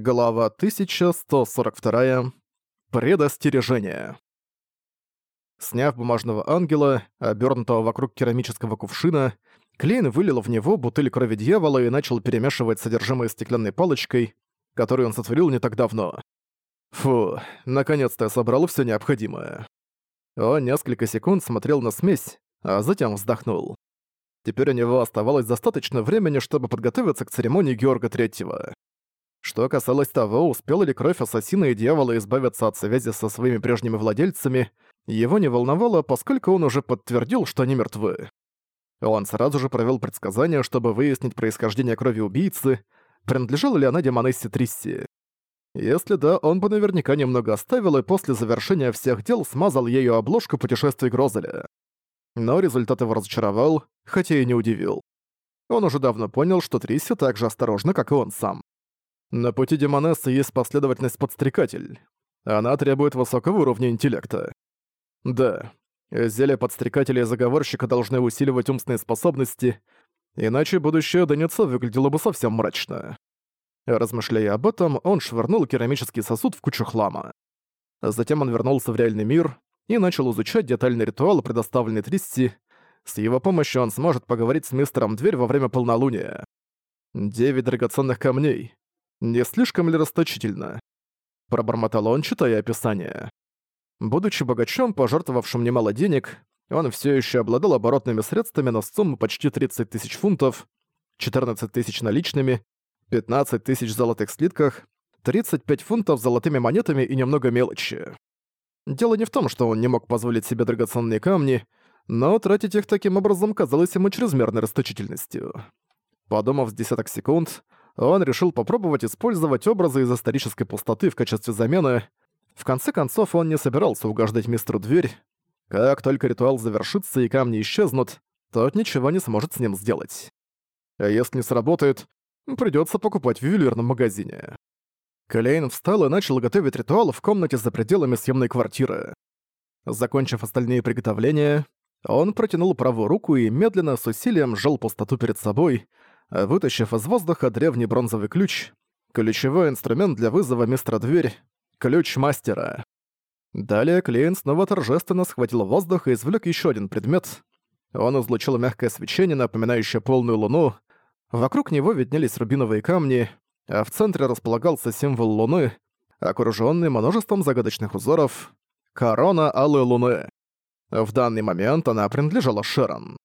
Глава 1142. Предостережение. Сняв бумажного ангела, обернутого вокруг керамического кувшина, Клейн вылил в него бутыль крови дьявола и начал перемешивать содержимое стеклянной палочкой, которую он сотворил не так давно. Фу, наконец-то я собрал все необходимое. Он несколько секунд смотрел на смесь, а затем вздохнул. Теперь у него оставалось достаточно времени, чтобы подготовиться к церемонии Георга Третьего. Что касалось того, успел ли кровь ассасина и дьявола избавиться от связи со своими прежними владельцами, его не волновало, поскольку он уже подтвердил, что они мертвы. Он сразу же провел предсказание, чтобы выяснить происхождение крови убийцы, принадлежала ли она Демонессе Трисси. Если да, он бы наверняка немного оставил и после завершения всех дел смазал ею обложку путешествий Грозеля. Но результат его разочаровал, хотя и не удивил. Он уже давно понял, что Трисси так же осторожна, как и он сам. На пути Демонессы есть последовательность подстрекатель. Она требует высокого уровня интеллекта. Да, зелья подстрекателя и заговорщика должны усиливать умственные способности, иначе будущее Донецка выглядело бы совсем мрачно. Размышляя об этом, он швырнул керамический сосуд в кучу хлама. Затем он вернулся в реальный мир и начал изучать детальный ритуал, предоставленный Тристи. С его помощью он сможет поговорить с мистером Дверь во время полнолуния. Девять драгоценных камней не слишком ли расточительно. Пробормотал он, читая описание. Будучи богачом, пожертвовавшим немало денег, он все еще обладал оборотными средствами на сумму почти 30 тысяч фунтов, 14 тысяч наличными, 15 тысяч золотых слитках, 35 фунтов золотыми монетами и немного мелочи. Дело не в том, что он не мог позволить себе драгоценные камни, но тратить их таким образом казалось ему чрезмерной расточительностью. Подумав с десяток секунд, он решил попробовать использовать образы из исторической пустоты в качестве замены. В конце концов, он не собирался угождать мистеру дверь. Как только ритуал завершится и камни исчезнут, тот ничего не сможет с ним сделать. А если не сработает, придётся покупать в ювелирном магазине. Клейн встал и начал готовить ритуал в комнате за пределами съемной квартиры. Закончив остальные приготовления, он протянул правую руку и медленно с усилием жал пустоту перед собой, вытащив из воздуха древний бронзовый ключ, ключевой инструмент для вызова мистера дверь, ключ мастера. Далее клиент снова торжественно схватил воздух и извлек еще один предмет. Он излучил мягкое свечение, напоминающее полную луну. Вокруг него виднелись рубиновые камни, а в центре располагался символ луны, окруженный множеством загадочных узоров «Корона Алой Луны». В данный момент она принадлежала Шерон.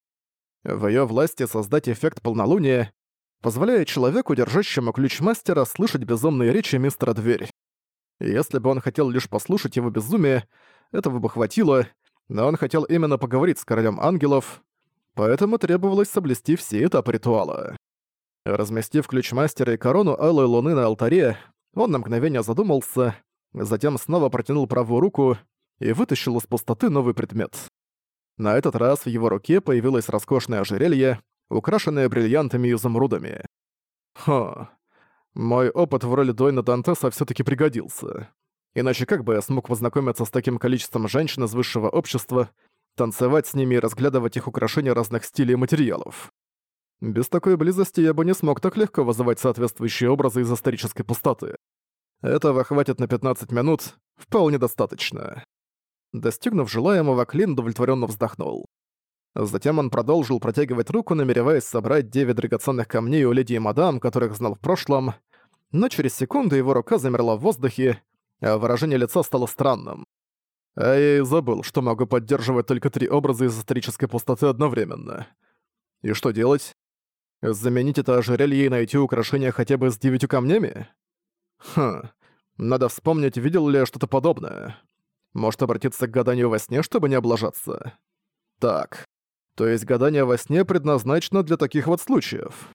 В ее власти создать эффект полнолуния, позволяя человеку, держащему ключ мастера, слышать безумные речи мистера Дверь. Если бы он хотел лишь послушать его безумие, этого бы хватило, но он хотел именно поговорить с королем ангелов, поэтому требовалось соблюсти все этапы ритуала. Разместив ключ мастера и корону Алой Луны на алтаре, он на мгновение задумался, затем снова протянул правую руку и вытащил из пустоты новый предмет. На этот раз в его руке появилось роскошное ожерелье, украшенная бриллиантами и изумрудами. Ха, мой опыт в роли Дойна Дантеса все таки пригодился. Иначе как бы я смог познакомиться с таким количеством женщин из высшего общества, танцевать с ними и разглядывать их украшения разных стилей и материалов? Без такой близости я бы не смог так легко вызывать соответствующие образы из исторической пустоты. Этого хватит на 15 минут, вполне достаточно. Достигнув желаемого, Клин удовлетворенно вздохнул. Затем он продолжил протягивать руку, намереваясь собрать девять драгоценных камней у леди и мадам, которых знал в прошлом, но через секунду его рука замерла в воздухе, а выражение лица стало странным. А я и забыл, что могу поддерживать только три образа из исторической пустоты одновременно. И что делать? Заменить это ожерелье и найти украшение хотя бы с девятью камнями? Хм, надо вспомнить, видел ли я что-то подобное. Может обратиться к гаданию во сне, чтобы не облажаться? Так, то есть гадание во сне предназначено для таких вот случаев.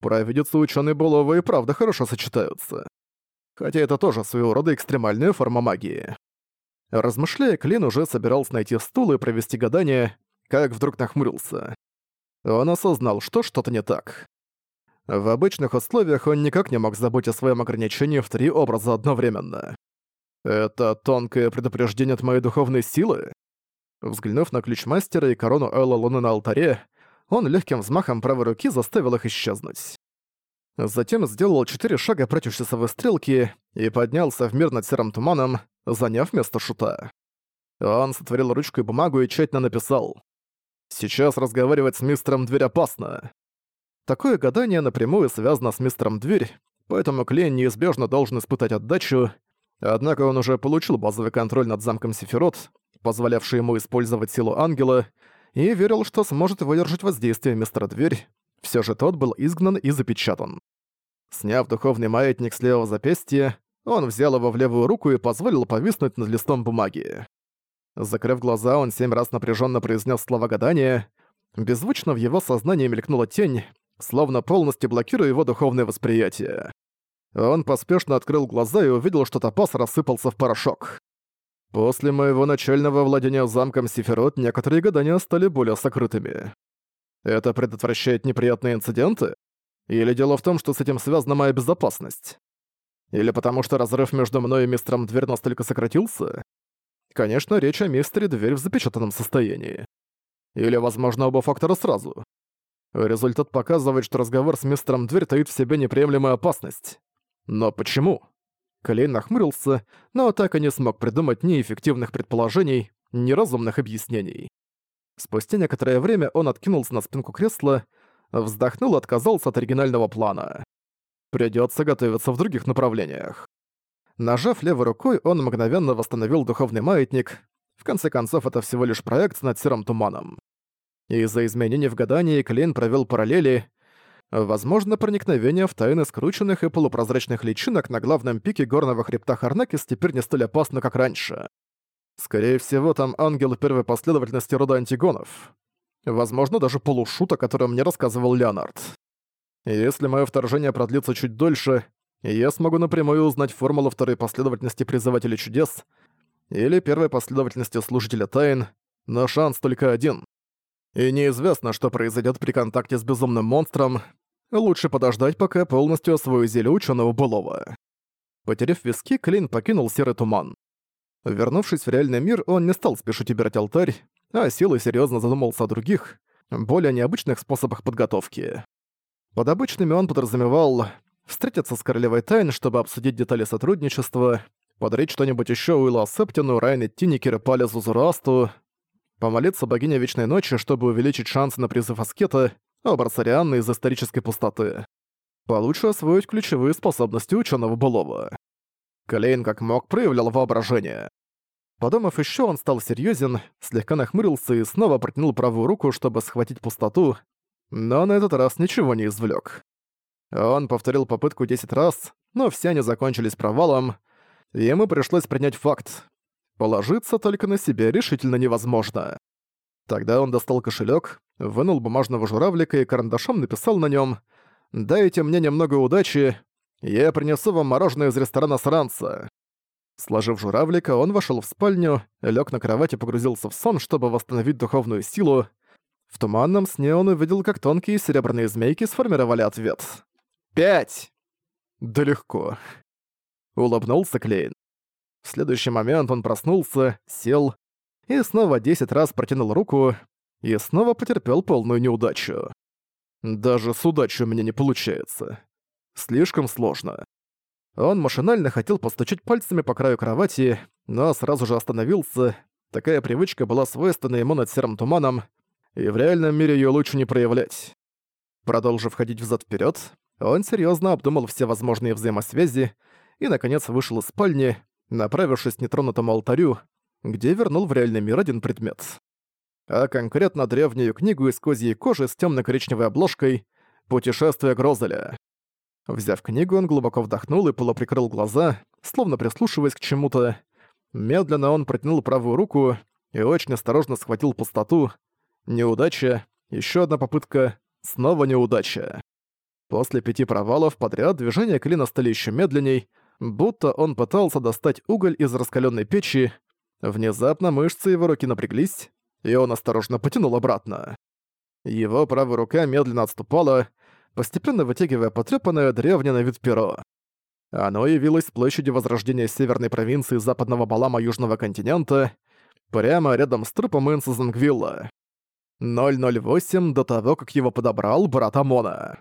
Провидицы ученые Болова и правда хорошо сочетаются. Хотя это тоже своего рода экстремальная форма магии. Размышляя, Клин уже собирался найти стул и провести гадание, как вдруг нахмурился. Он осознал, что что-то не так. В обычных условиях он никак не мог забыть о своем ограничении в три образа одновременно. Это тонкое предупреждение от моей духовной силы? Взглянув на ключ мастера и корону Элла Луны на алтаре, он легким взмахом правой руки заставил их исчезнуть. Затем сделал четыре шага против часовой стрелки и поднялся в мир над серым туманом, заняв место шута. Он сотворил ручку и бумагу и тщательно написал «Сейчас разговаривать с мистером Дверь опасно». Такое гадание напрямую связано с мистером Дверь, поэтому Клейн неизбежно должен испытать отдачу, однако он уже получил базовый контроль над замком Сефирот, позволявший ему использовать силу ангела, и верил, что сможет выдержать воздействие мистера Дверь. Все же тот был изгнан и запечатан. Сняв духовный маятник с левого запястья, он взял его в левую руку и позволил повиснуть над листом бумаги. Закрыв глаза, он семь раз напряженно произнес слова гадания. Беззвучно в его сознании мелькнула тень, словно полностью блокируя его духовное восприятие. Он поспешно открыл глаза и увидел, что топаз рассыпался в порошок. После моего начального владения замком Сифирот некоторые гадания стали более сокрытыми. Это предотвращает неприятные инциденты? Или дело в том, что с этим связана моя безопасность? Или потому что разрыв между мной и мистером Дверь настолько сократился? Конечно, речь о мистере Дверь в запечатанном состоянии. Или, возможно, оба фактора сразу. Результат показывает, что разговор с мистером Дверь таит в себе неприемлемую опасность. Но почему? Клей нахмурился, но так и не смог придумать ни эффективных предположений, ни разумных объяснений. Спустя некоторое время он откинулся на спинку кресла, вздохнул и отказался от оригинального плана. Придётся готовиться в других направлениях. Нажав левой рукой, он мгновенно восстановил духовный маятник. В конце концов, это всего лишь проект над серым туманом. Из-за изменений в гадании Клейн провёл параллели, Возможно, проникновение в тайны скрученных и полупрозрачных личинок на главном пике горного хребта Харнакис теперь не столь опасно, как раньше. Скорее всего, там ангелы первой последовательности рода антигонов. Возможно, даже полушут, о котором мне рассказывал Леонард. Если мое вторжение продлится чуть дольше, я смогу напрямую узнать формулу второй последовательности Призывателя Чудес или первой последовательности Служителя Тайн, но шанс только один и неизвестно, что произойдет при контакте с безумным монстром, лучше подождать, пока я полностью освою зелье ученого былого. Потеряв виски, Клин покинул серый туман. Вернувшись в реальный мир, он не стал спешить убирать алтарь, а силой и серьезно задумался о других, более необычных способах подготовки. Под обычными он подразумевал встретиться с Королевой Тайн, чтобы обсудить детали сотрудничества, подарить что-нибудь еще Уилла Септину, Райне Тинникер и Пале Зузурасту, Помолиться богине Вечной Ночи, чтобы увеличить шансы на призыв Аскета, образ Арианны из исторической пустоты. Получше освоить ключевые способности ученого былого. Клейн как мог проявлял воображение. Подумав еще, он стал серьезен, слегка нахмурился и снова протянул правую руку, чтобы схватить пустоту, но на этот раз ничего не извлек. Он повторил попытку 10 раз, но все они закончились провалом, и ему пришлось принять факт. Положиться только на себя решительно невозможно. Тогда он достал кошелек, вынул бумажного журавлика и карандашом написал на нем: «Дайте мне немного удачи, я принесу вам мороженое из ресторана Сранца». Сложив журавлика, он вошел в спальню, лег на кровать и погрузился в сон, чтобы восстановить духовную силу. В туманном сне он увидел, как тонкие серебряные змейки сформировали ответ. «Пять!» «Да легко», — улыбнулся Клейн. В следующий момент он проснулся, сел и снова 10 раз протянул руку и снова потерпел полную неудачу. Даже с удачей у меня не получается. Слишком сложно. Он машинально хотел постучать пальцами по краю кровати, но сразу же остановился. Такая привычка была свойственна ему над серым туманом, и в реальном мире ее лучше не проявлять. Продолжив ходить взад вперед, он серьезно обдумал все возможные взаимосвязи и, наконец, вышел из спальни, направившись к нетронутому алтарю, где вернул в реальный мир один предмет. А конкретно древнюю книгу из козьей кожи с темно-коричневой обложкой «Путешествие Грозеля». Взяв книгу, он глубоко вдохнул и полуприкрыл глаза, словно прислушиваясь к чему-то. Медленно он протянул правую руку и очень осторожно схватил пустоту. Неудача, еще одна попытка, снова неудача. После пяти провалов подряд движения клина стали еще медленней, будто он пытался достать уголь из раскаленной печи. Внезапно мышцы его руки напряглись, и он осторожно потянул обратно. Его правая рука медленно отступала, постепенно вытягивая потрепанное древнее на вид перо. Оно явилось площадью возрождения северной провинции западного Балама Южного континента, прямо рядом с трупом Энса Зангвилла. 008 до того, как его подобрал брат Амона.